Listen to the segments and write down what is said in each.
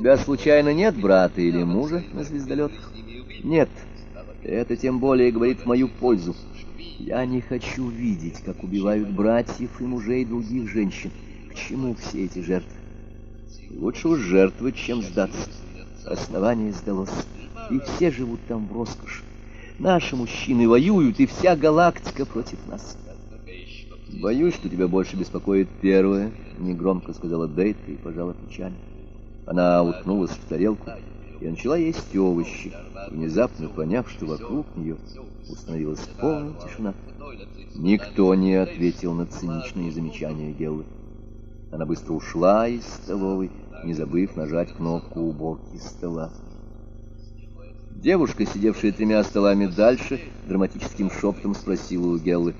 тебя случайно нет брата или мужа на звездолетах? Нет. Это тем более говорит в мою пользу. Я не хочу видеть, как убивают братьев и мужей других женщин. К чему все эти жертвы? Лучше уж жертвовать, чем сдаться. Основание сдалось. И все живут там в роскоши. Наши мужчины воюют, и вся галактика против нас. Боюсь, что тебя больше беспокоит первое, негромко сказала Дейта и пожала плечами. Она уткнулась в тарелку и начала есть овощи, внезапно поняв, что вокруг нее установилась полная тишина. Никто не ответил на циничные замечания Геллы. Она быстро ушла из столовой, не забыв нажать кнопку уборки стола. Девушка, сидевшая тремя столами дальше, драматическим шепотом спросила у Геллы,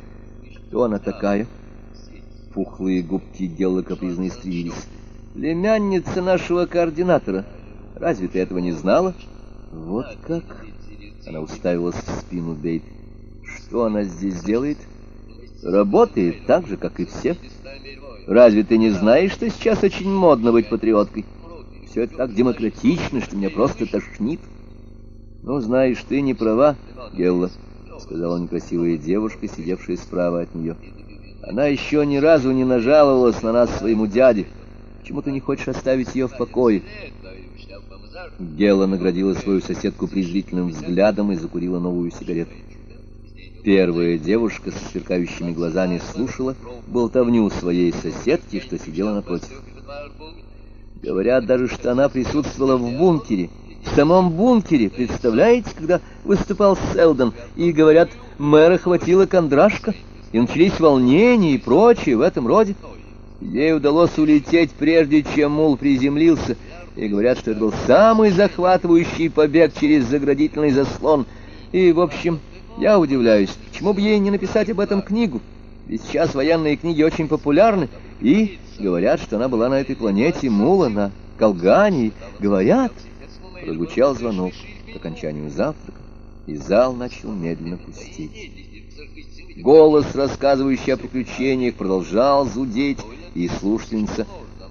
кто она такая? Пухлые губки Геллы капризно искривились. Племянница нашего координатора. Разве ты этого не знала? Вот как? Она уставилась в спину Бейт. Что она здесь делает? Работает так же, как и все. Разве ты не знаешь, что сейчас очень модно быть патриоткой? Все это так демократично, что меня просто тошнит. Ну, знаешь, ты не права, Гелла, сказала некрасивая девушка, сидевшая справа от нее. Она еще ни разу не нажаловалась на нас своему дяде. Почему ты не хочешь оставить ее в покое? Гела наградила свою соседку презрительным взглядом и закурила новую сигарету. Первая девушка с сверкающими глазами слушала болтовню своей соседки, что сидела напротив. Говорят даже, что она присутствовала в бункере. В самом бункере, представляете, когда выступал Селдон, и, говорят, мэра хватила кондрашка, и начались волнения и прочее в этом роде. Ей удалось улететь, прежде чем мул приземлился, и говорят, что это был самый захватывающий побег через заградительный заслон. И, в общем, я удивляюсь, почему бы ей не написать об этом книгу? Ведь сейчас военные книги очень популярны, и говорят, что она была на этой планете Мула, на Колгане, говорят... Прозвучал звонок к окончанию завтрака, и зал начал медленно пустеть. Голос, рассказывающий о приключениях, продолжал зудеть, и слушательница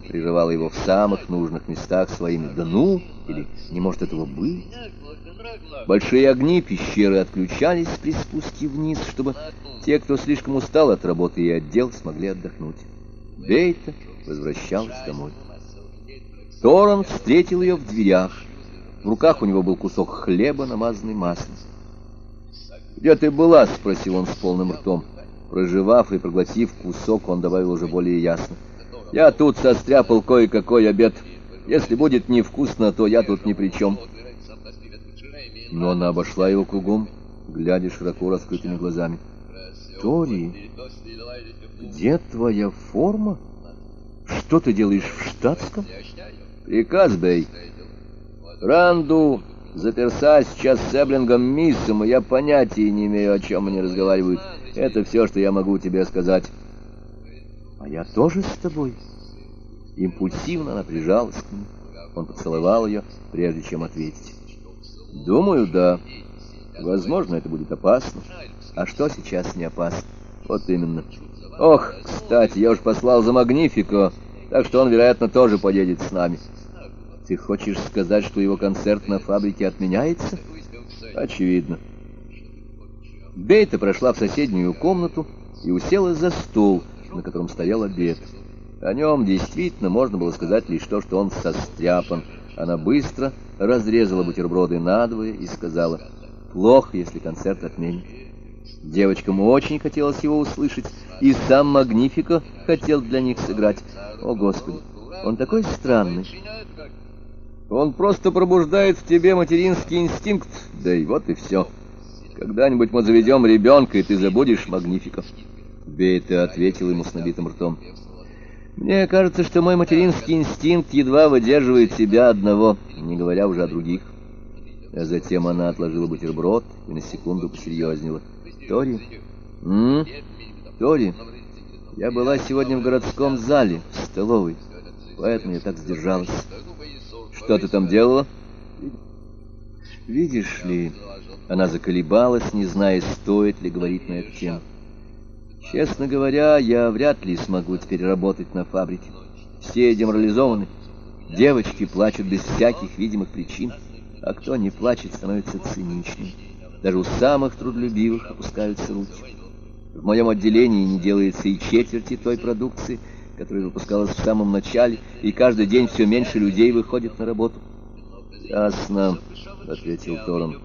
прерывала его в самых нужных местах своим «да ну» или «не может этого быть». Большие огни пещеры отключались при спуске вниз, чтобы те, кто слишком устал от работы и отдел, смогли отдохнуть. Бейта возвращалась домой. Торон встретил ее в дверях. В руках у него был кусок хлеба, намазанный маслом. «Где ты была?» — спросил он с полным ртом. Проживав и проглотив кусок, он добавил уже более ясно. «Я тут состряпал кое-какой обед. Если будет невкусно, то я тут ни при чем». Но она обошла его кругом, глядя широко раскрытыми глазами. «Тори, где твоя форма? Что ты делаешь в штатском?» «Приказ, Бэй. Ранду заперса сейчас с Эблингом Миссом, и я понятия не имею, о чем они разговаривают. Это все, что я могу тебе сказать. А я тоже с тобой. Импульсивно она прижалась к нему. Он поцеловал ее, прежде чем ответить. Думаю, да. Возможно, это будет опасно. А что сейчас не опасно? Вот именно. Ох, кстати, я уж послал за Магнифико, так что он, вероятно, тоже поедет с нами. Ты хочешь сказать, что его концерт на фабрике отменяется? Очевидно. Бейта прошла в соседнюю комнату и уселась за стол, на котором стоял обед. О нем действительно можно было сказать лишь то, что он состряпан. Она быстро разрезала бутерброды надвое и сказала, «Плохо, если концерт отменят». Девочкам очень хотелось его услышать, и сам Магнифико хотел для них сыграть. О, Господи, он такой странный. Он просто пробуждает в тебе материнский инстинкт, да и вот и все. Когда-нибудь мы заведем ребенка, и ты забудешь Магнификов. Бейта ответил ему с набитым ртом. Мне кажется, что мой материнский инстинкт едва выдерживает себя одного, не говоря уже о других. А затем она отложила бутерброд и на секунду посерьезнела. Тори? М? Тори, я была сегодня в городском зале, в столовой, поэтому я так сдержалась. Что ты там делала? Видишь ли, она заколебалась, не зная, стоит ли говорить на эту тему. Честно говоря, я вряд ли смогу теперь работать на фабрике. Все деморализованы. Девочки плачут без всяких видимых причин, а кто не плачет, становится циничным. Даже у самых трудолюбивых опускаются руки. В моем отделении не делается и четверти той продукции, которая выпускалась в самом начале, и каждый день все меньше людей выходит на работу. «Ясно», — ответил Торон.